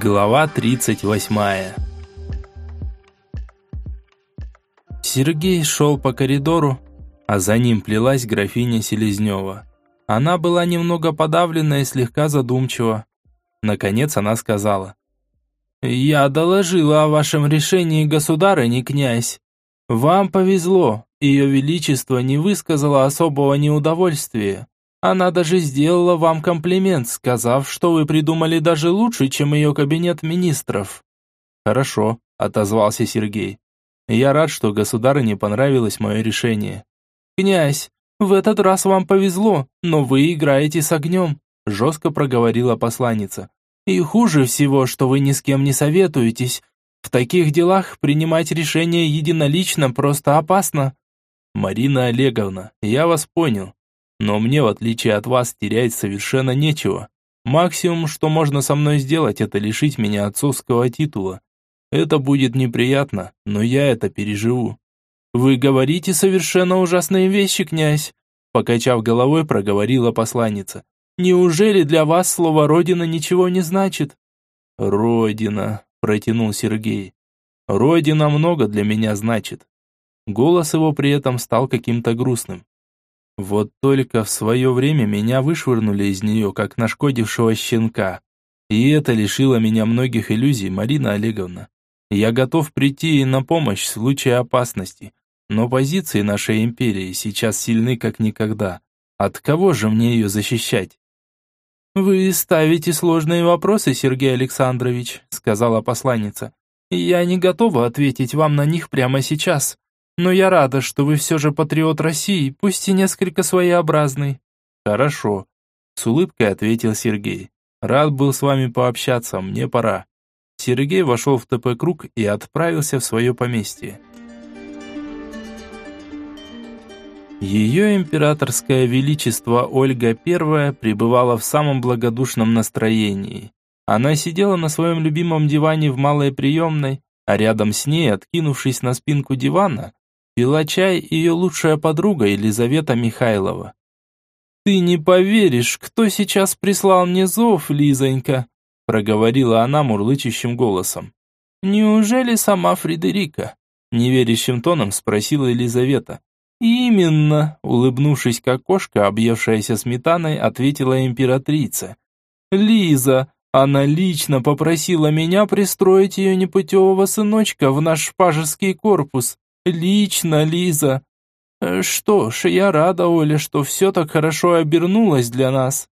Глава 38 Сергей шел по коридору, а за ним плелась графиня Селезнева. Она была немного подавлена и слегка задумчива. Наконец она сказала. «Я доложила о вашем решении, государыне, князь. Вам повезло, ее величество не высказало особого неудовольствия. Она даже сделала вам комплимент, сказав, что вы придумали даже лучше, чем ее кабинет министров». «Хорошо», — отозвался Сергей. «Я рад, что государыне понравилось мое решение». «Князь, в этот раз вам повезло, но вы играете с огнем», — жестко проговорила посланница. «И хуже всего, что вы ни с кем не советуетесь. В таких делах принимать решение единолично просто опасно». «Марина Олеговна, я вас понял. Но мне, в отличие от вас, терять совершенно нечего. Максимум, что можно со мной сделать, это лишить меня отцовского титула. Это будет неприятно, но я это переживу. Вы говорите совершенно ужасные вещи, князь, покачав головой, проговорила посланница. Неужели для вас слово родина ничего не значит? Родина, протянул Сергей. Родина много для меня значит. Голос его при этом стал каким-то грустным. Вот только в свое время меня вышвырнули из нее, как нашкодившего щенка. И это лишило меня многих иллюзий, Марина Олеговна. Я готов прийти ей на помощь в случае опасности, но позиции нашей империи сейчас сильны как никогда. От кого же мне ее защищать? «Вы ставите сложные вопросы, Сергей Александрович», сказала посланница. «Я не готова ответить вам на них прямо сейчас. Но я рада, что вы все же патриот России, пусть и несколько своеобразный». «Хорошо», — с улыбкой ответил Сергей. «Рад был с вами пообщаться, мне пора». Сергей вошел в ТП-круг и отправился в свое поместье. Ее императорское величество Ольга I пребывала в самом благодушном настроении. Она сидела на своем любимом диване в малой приемной, а рядом с ней, откинувшись на спинку дивана, Пила чай ее лучшая подруга Елизавета Михайлова. «Ты не поверишь, кто сейчас прислал мне зов, Лизонька?» проговорила она мурлычащим голосом. «Неужели сама Фредерика?» неверящим тоном спросила Елизавета. «Именно», улыбнувшись как кошка, объевшаяся сметаной, ответила императрица. «Лиза, она лично попросила меня пристроить ее непутевого сыночка в наш шпажеский корпус. Лично, Лиза. Э, что ж, я рада, Оля, что все так хорошо обернулось для нас.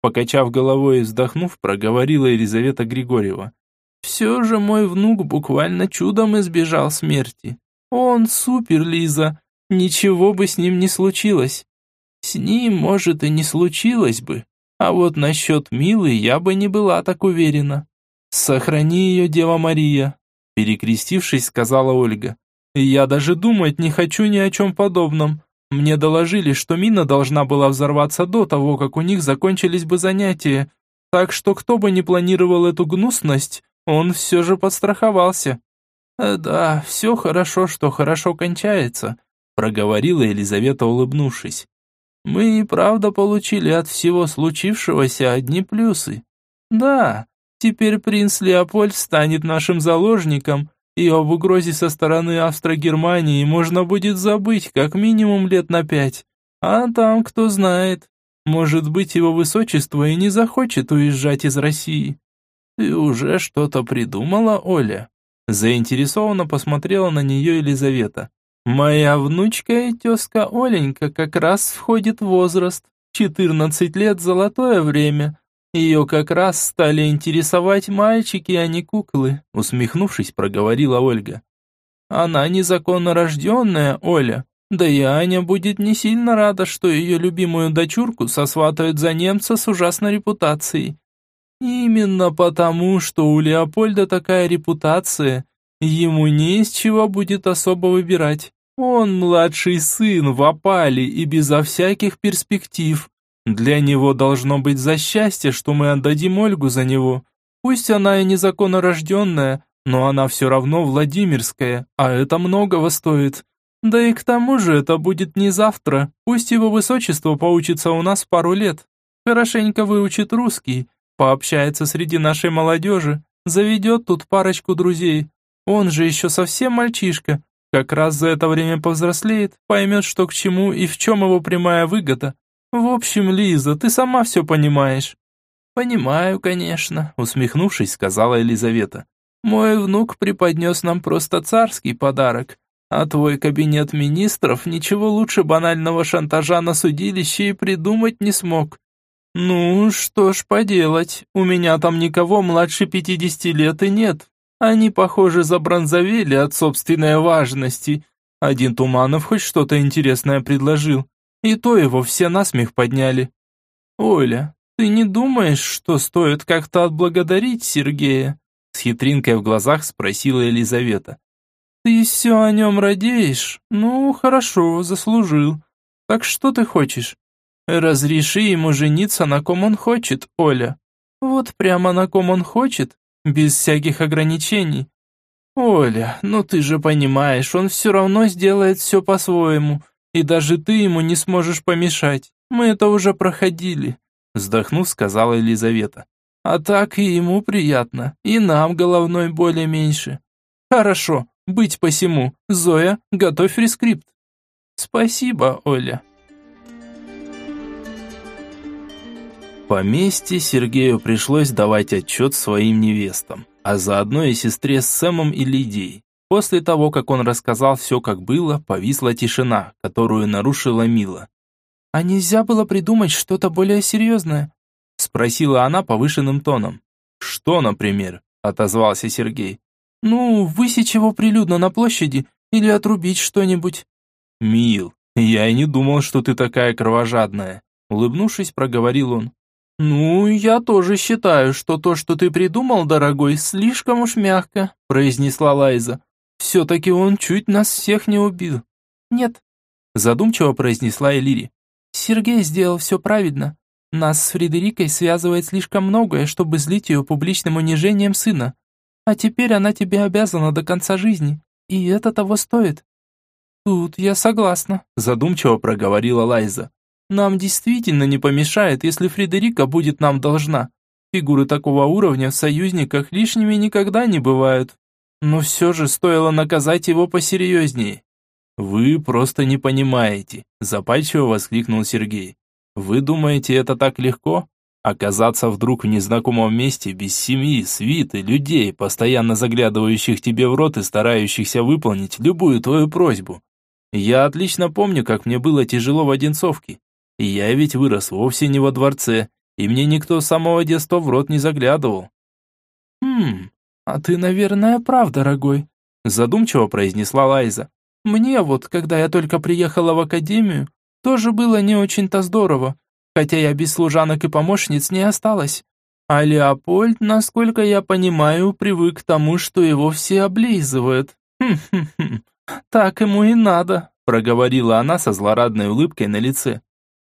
Покачав головой и вздохнув, проговорила Елизавета Григорьева. Все же мой внук буквально чудом избежал смерти. Он супер, Лиза. Ничего бы с ним не случилось. С ним, может, и не случилось бы. А вот насчет Милы я бы не была так уверена. Сохрани ее, Дева Мария, перекрестившись, сказала Ольга. Я даже думать не хочу ни о чем подобном. Мне доложили, что мина должна была взорваться до того, как у них закончились бы занятия. Так что кто бы ни планировал эту гнусность, он все же подстраховался. «Э, «Да, все хорошо, что хорошо кончается», проговорила Елизавета, улыбнувшись. «Мы и правда получили от всего случившегося одни плюсы. Да, теперь принц Леопольд станет нашим заложником, и об угрозе со стороны Австро-Германии можно будет забыть как минимум лет на пять. А там, кто знает, может быть, его высочество и не захочет уезжать из России. Ты уже что-то придумала, Оля? Заинтересованно посмотрела на нее Елизавета. Моя внучка и тезка Оленька как раз входит в возраст. 14 лет – золотое время. Ее как раз стали интересовать мальчики, а не куклы, усмехнувшись, проговорила Ольга. Она незаконно рожденная, Оля. Да и Аня будет не сильно рада, что ее любимую дочурку сосватают за немца с ужасной репутацией. Именно потому, что у Леопольда такая репутация, ему не из чего будет особо выбирать. Он младший сын в опале и безо всяких перспектив. Для него должно быть за счастье, что мы отдадим Ольгу за него. Пусть она и незаконно рожденная, но она все равно Владимирская, а это многого стоит. Да и к тому же это будет не завтра, пусть его высочество поучится у нас пару лет. Хорошенько выучит русский, пообщается среди нашей молодежи, Заведет тут парочку друзей. Он же еще совсем мальчишка. Как раз за это время повзрослеет, поймет, что к чему и в чем его прямая выгода. В общем, Лиза, ты сама все понимаешь». «Понимаю, конечно», — усмехнувшись, сказала Елизавета. «Мой внук преподнес нам просто царский подарок, а твой кабинет министров ничего лучше банального шантажа на судилище и придумать не смог. Ну, что ж поделать, у меня там никого младше пятидесяти лет и нет. Они, похоже, забронзовели от собственной важности. Один Туманов хоть что-то интересное предложил, и то его все насмех подняли. Оля, ты не думаешь, что стоит как-то отблагодарить Сергея? С хитринкой в глазах спросила Елизавета. «Ты все о нем радеешь? Ну, хорошо, заслужил. Так что ты хочешь? Разреши ему жениться на ком он хочет, Оля. Вот прямо на ком он хочет, без всяких ограничений. Оля, ну ты же понимаешь, он все равно сделает все по-своему, и даже ты ему не сможешь помешать. Мы это уже проходили», вздохнув, сказала Елизавета. «А так и ему приятно, и нам головной боли меньше. Хорошо, быть посему. Зоя, готовь рескрипт. Спасибо, Оля. Поместье Сергею пришлось давать отчет своим невестам, а заодно и сестре с Сэмом и Лидией. После того, как он рассказал все, как было, повисла тишина, которую нарушила Мила. «А нельзя было придумать что-то более серьезное?» Спросила она повышенным тоном. «Что, например?» – отозвался Сергей. «Ну, высечь его прилюдно на площади или отрубить что-нибудь». «Мил, я и не думал, что ты такая кровожадная», улыбнувшись, проговорил он. «Ну, я тоже считаю, что то, что ты придумал, дорогой, слишком уж мягко», произнесла Лайза. «Все-таки он чуть нас всех не убил». «Нет», задумчиво произнесла Элири. «Сергей сделал все правильно. Нас с Фредерикой связывает слишком многое, чтобы злить ее публичным унижением сына. А теперь она тебе обязана до конца жизни, и это того стоит». «Тут я согласна», – задумчиво проговорила Лайза. «Нам действительно не помешает, если Фредерика будет нам должна. Фигуры такого уровня в союзниках лишними никогда не бывают. Но все же стоило наказать его посерьезнее». «Вы просто не понимаете», – запальчиво воскликнул Сергей. «Вы думаете, это так легко? Оказаться вдруг в незнакомом месте без семьи, свиты, людей, постоянно заглядывающих тебе в рот и старающихся выполнить любую твою просьбу. Я отлично помню, как мне было тяжело в Одинцовке. Я ведь вырос вовсе не во дворце, и мне никто с самого детства в рот не заглядывал. «Хм, а ты, наверное, прав, дорогой», задумчиво произнесла Лайза. «Мне вот, когда я только приехала в академию, тоже было не очень-то здорово, хотя я без служанок и помощниц не осталась. А Леопольд, насколько я понимаю, привык к тому, что его все облизывают. Хм-хм-хм, так ему и надо, проговорила она со злорадной улыбкой на лице.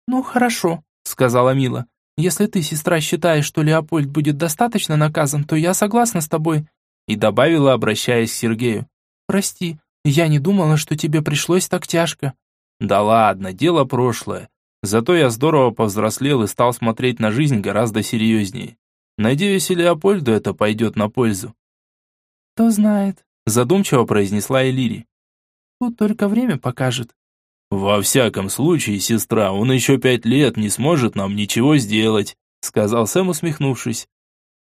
Ну хорошо, сказала Мила. Если ты, сестра, считаешь, что Леопольд будет достаточно наказан, то я согласна с тобой. И добавила, обращаясь к Сергею. Прости, я не думала, что тебе пришлось так тяжко. Да ладно, дело прошлое. Зато я здорово повзрослел и стал смотреть на жизнь гораздо серьезнее. Надеюсь, и Леопольду это пойдет на пользу. «Кто знает», – задумчиво произнесла Элири. «Тут только время покажет». «Во всяком случае, сестра, он еще пять лет не сможет нам ничего сделать», – сказал Сэм, усмехнувшись.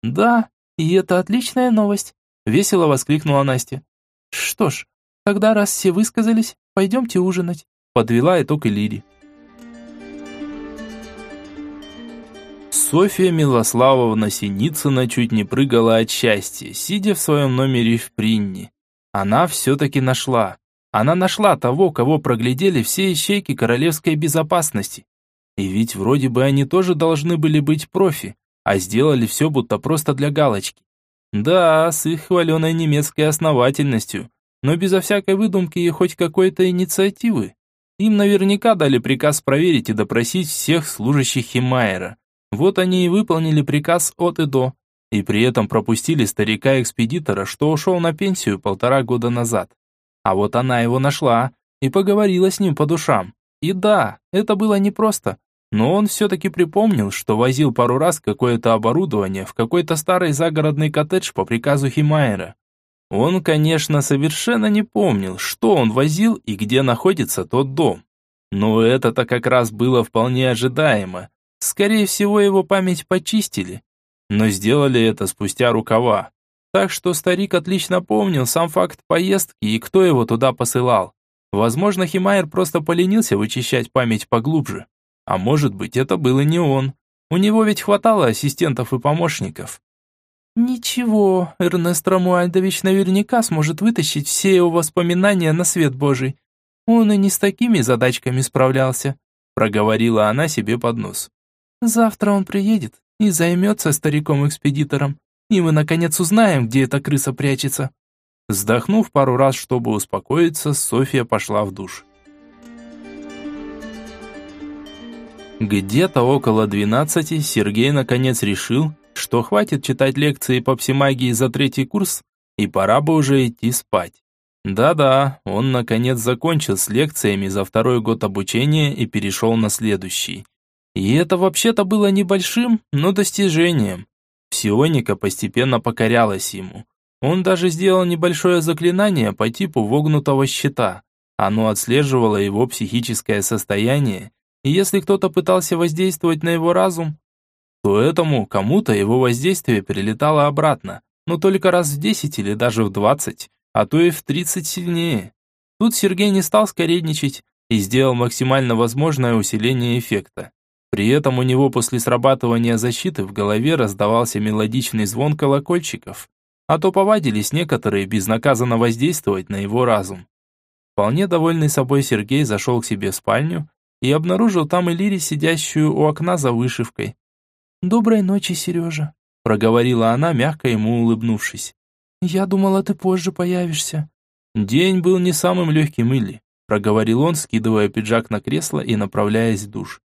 «Да, и это отличная новость», – весело воскликнула Настя. «Что ж, тогда раз все высказались, пойдемте ужинать», – подвела итог Элири. Софья Милославовна Синицына чуть не прыгала от счастья, сидя в своем номере в Принне. Она все-таки нашла. Она нашла того, кого проглядели все ищейки королевской безопасности. И ведь вроде бы они тоже должны были быть профи, а сделали все будто просто для галочки. Да, с их хваленой немецкой основательностью, но безо всякой выдумки и хоть какой-то инициативы. Им наверняка дали приказ проверить и допросить всех служащих Химайера. Вот они и выполнили приказ от и до, и при этом пропустили старика-экспедитора, что ушел на пенсию полтора года назад. А вот она его нашла и поговорила с ним по душам. И да, это было непросто, Но он все-таки припомнил, что возил пару раз какое-то оборудование в какой-то старый загородный коттедж по приказу Химайера. Он, конечно, совершенно не помнил, что он возил и где находится тот дом. Но это-то как раз было вполне ожидаемо. Скорее всего, его память почистили. Но сделали это спустя рукава. Так что старик отлично помнил сам факт поездки и кто его туда посылал. Возможно, Химайер просто поленился вычищать память поглубже. А может быть, это было не он. У него ведь хватало ассистентов и помощников. «Ничего, Эрнест Рамуальдович наверняка сможет вытащить все его воспоминания на свет Божий. Он и не с такими задачками справлялся», проговорила она себе под нос. «Завтра он приедет и займется стариком-экспедитором, и мы наконец узнаем, где эта крыса прячется». Вздохнув пару раз, чтобы успокоиться, Софья пошла в душ. Где-то около двенадцати Сергей наконец решил, что хватит читать лекции по псимагии за третий курс, и пора бы уже идти спать. Да-да, он наконец закончил с лекциями за второй год обучения и перешел на следующий. И это вообще-то было небольшим, но достижением. Псионика постепенно покорялась ему. Он даже сделал небольшое заклинание по типу вогнутого щита. Оно отслеживало его психическое состояние, и если кто-то пытался воздействовать на его разум, то этому кому-то его воздействие перелетало обратно, но только раз в 10 или даже в 20, а то и в 30 сильнее. Тут Сергей не стал скоредничать и сделал максимально возможное усиление эффекта. При этом у него после срабатывания защиты в голове раздавался мелодичный звон колокольчиков, а то повадились некоторые безнаказанно воздействовать на его разум. Вполне довольный собой Сергей зашел к себе в спальню и обнаружил там Элири, сидящую у окна за вышивкой. «Доброй ночи, Сережа», — проговорила она, мягко ему улыбнувшись. «Я думала, ты позже появишься». «День был не самым легким, Илли», — проговорил он, скидывая пиджак на кресло и направляясь в душ.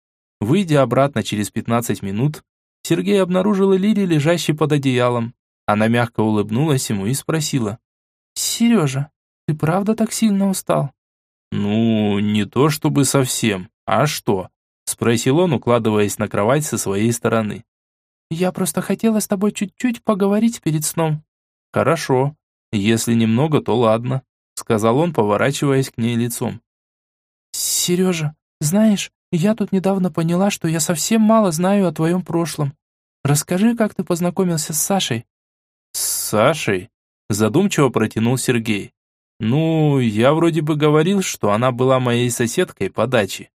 Выйдя обратно через пятнадцать минут, Сергей обнаружил Лири, лежащей под одеялом. Она мягко улыбнулась ему и спросила. «Сережа, ты правда так сильно устал?» «Ну, не то чтобы совсем. А что?» Спросил он, укладываясь на кровать со своей стороны. «Я просто хотела с тобой чуть-чуть поговорить перед сном». «Хорошо. Если немного, то ладно», сказал он, поворачиваясь к ней лицом. «Сережа, знаешь, я тут недавно поняла, что я совсем мало знаю о твоем прошлом. Расскажи, как ты познакомился с Сашей». «С Сашей?» Задумчиво протянул Сергей. «Ну, я вроде бы говорил, что она была моей соседкой по даче».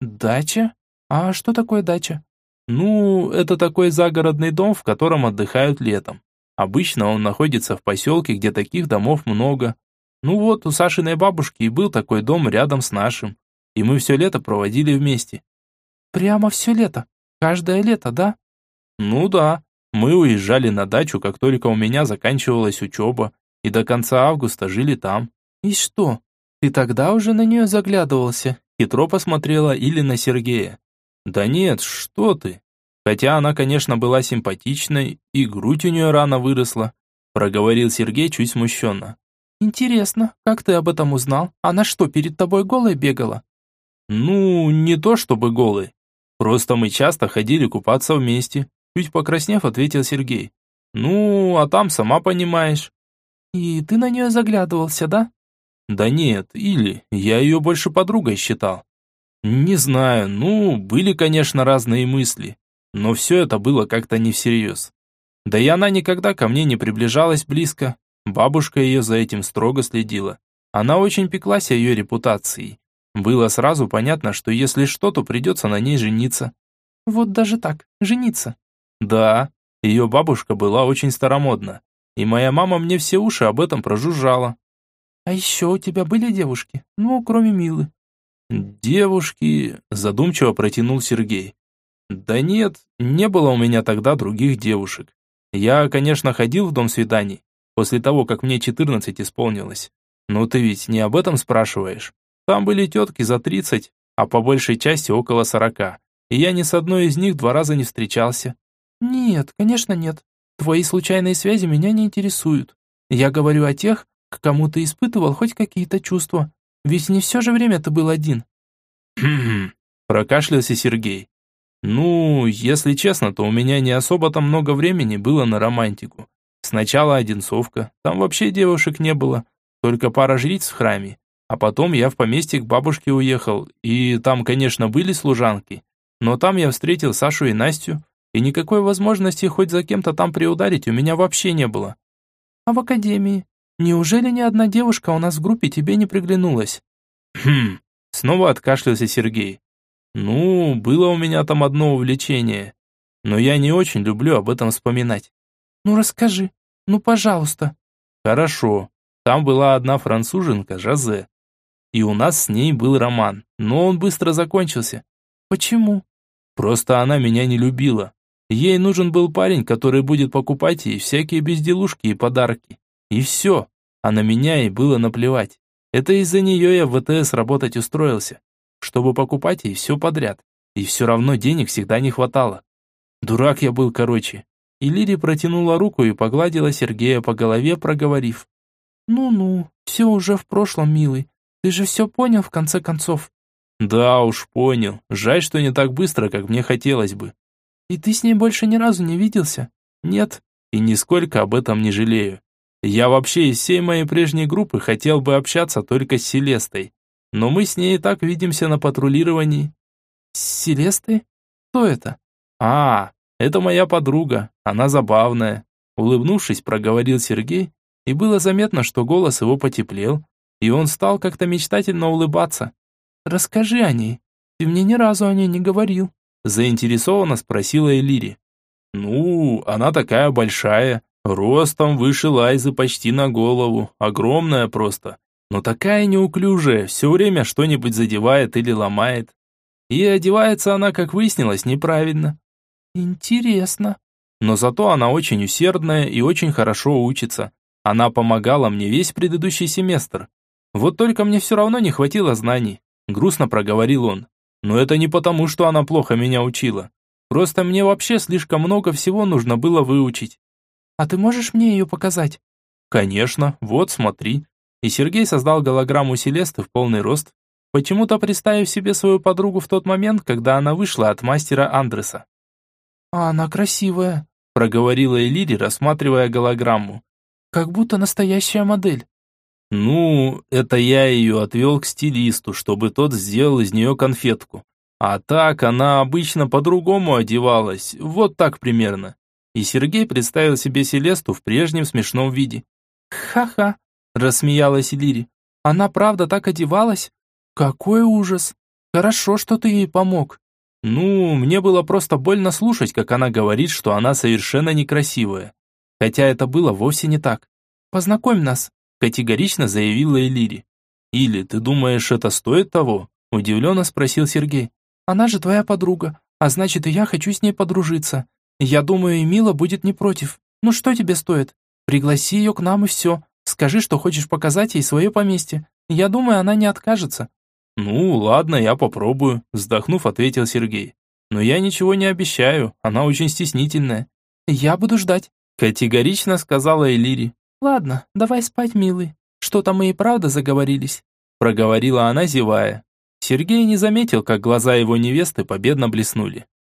«Дача? А что такое дача?» «Ну, это такой загородный дом, в котором отдыхают летом. Обычно он находится в поселке, где таких домов много. Ну вот, у Сашиной бабушки и был такой дом рядом с нашим. И мы все лето проводили вместе». «Прямо все лето? Каждое лето, да?» «Ну да. Мы уезжали на дачу, как только у меня заканчивалась учеба, и до конца августа жили там». «И что, ты тогда уже на нее заглядывался?» Хитро посмотрела или на Сергея. «Да нет, что ты!» Хотя она, конечно, была симпатичной, и грудь у нее рано выросла, проговорил Сергей чуть смущенно. «Интересно, как ты об этом узнал? Она что, перед тобой голой бегала?» «Ну, не то чтобы голой. Просто мы часто ходили купаться вместе», чуть покраснев, ответил Сергей. «Ну, а там сама понимаешь». «И ты на нее заглядывался, да?» Да нет, или я ее больше подругой считал. Не знаю, ну, были, конечно, разные мысли, но все это было как-то не всерьез. Да и она никогда ко мне не приближалась близко. Бабушка ее за этим строго следила. Она очень пеклась о ее репутации. Было сразу понятно, что если что, то придется на ней жениться. Вот даже так, жениться. Да, ее бабушка была очень старомодна. И моя мама мне все уши об этом прожужжала. А еще у тебя были девушки? Ну, кроме Милы. Девушки, задумчиво протянул Сергей. Да нет, не было у меня тогда других девушек. Я, конечно, ходил в дом свиданий, после того, как мне 14 исполнилось. Но ты ведь не об этом спрашиваешь. Там были тетки за 30, а по большей части около 40. И я ни с одной из них два раза не встречался. Нет, конечно нет. Твои случайные связи меня не интересуют. Я говорю о тех, к кому ты испытывал хоть какие-то чувства. Ведь не все же время ты был один». «Хм-хм», прокашлялся Сергей. Ну, если честно, то у меня не особо-то много времени было на романтику. Сначала Одинцовка, там вообще девушек не было, только пара жриц в храме. А потом я в поместье к бабушке уехал, и там, конечно, были служанки. Но там я встретил Сашу и Настю, и никакой возможности хоть за кем-то там приударить у меня вообще не было. А в академии? Неужели ни одна девушка у нас в группе тебе не приглянулась? Хм, снова откашлялся Сергей. Ну, было у меня там одно увлечение, но я не очень люблю об этом вспоминать. Ну расскажи, ну пожалуйста. Хорошо. Там была одна француженка, Жозе. И у нас с ней был роман, но он быстро закончился. Почему? Просто она меня не любила. Ей нужен был парень, который будет покупать ей всякие безделушки и подарки. И все. А на меня ей было наплевать. Это из-за нее я в ВТС работать устроился чтобы покупать ей все подряд. И все равно денег всегда не хватало. Дурак я был, короче. И Лири протянула руку и погладила Сергея по голове, проговорив. «Ну-ну, все уже в прошлом, милый. Ты же все понял, в конце концов?» «Да уж, понял. Жаль, что не так быстро, как мне хотелось бы». «И ты с ней больше ни разу не виделся?» «Нет, и нисколько об этом не жалею. Я вообще из всей моей прежней группы хотел бы общаться только с Селестой но мы с ней и так видимся на патрулировании». «С Селестой? Кто это?» «А, это моя подруга, она забавная», улыбнувшись, проговорил Сергей, и было заметно, что голос его потеплел, и он стал как-то мечтательно улыбаться. «Расскажи о ней, ты мне ни разу о ней не говорил», заинтересованно спросила Элири. «Ну, она такая большая, ростом выше Лайзы почти на голову, огромная просто но такая неуклюжая, все время что-нибудь задевает или ломает. И одевается она, как выяснилось, неправильно. Интересно. Но зато она очень усердная и очень хорошо учится. Она помогала мне весь предыдущий семестр. Вот только мне все равно не хватило знаний. Грустно проговорил он. Но это не потому, что она плохо меня учила. Просто мне вообще слишком много всего нужно было выучить. А ты можешь мне ее показать? Конечно, вот смотри и Сергей создал голограмму Селесты в полный рост, почему-то представив себе свою подругу в тот момент, когда она вышла от мастера Андреса. «А она красивая», – проговорила Элири, рассматривая голограмму. «Как будто настоящая модель». «Ну, это я ее отвел к стилисту, чтобы тот сделал из нее конфетку. А так она обычно по-другому одевалась, вот так примерно». И Сергей представил себе Селесту в прежнем смешном виде. «Ха-ха», Рассмеялась Лири. Она правда так одевалась? Какой ужас. Хорошо, что ты ей помог. Ну, мне было просто больно слушать, как она говорит, что она совершенно некрасивая. Хотя это было вовсе не так. Познакомь нас, категорично заявила Элири. Или ты думаешь, это стоит того? Удивленно спросил Сергей. Она же твоя подруга, а значит и я хочу с ней подружиться. Я думаю, и Мила будет не против. Ну что тебе стоит? Пригласи ее к нам и все. Скажи, что хочешь показать ей свое поместье. Я думаю, она не откажется». «Ну, ладно, я попробую», – вздохнув, ответил Сергей. «Но я ничего не обещаю, она очень стеснительная». «Я буду ждать», – категорично сказала Элири. «Ладно, давай спать, милый. Что-то мы и правда заговорились», – проговорила она, зевая. Сергей не заметил, как глаза его невесты победно блеснули.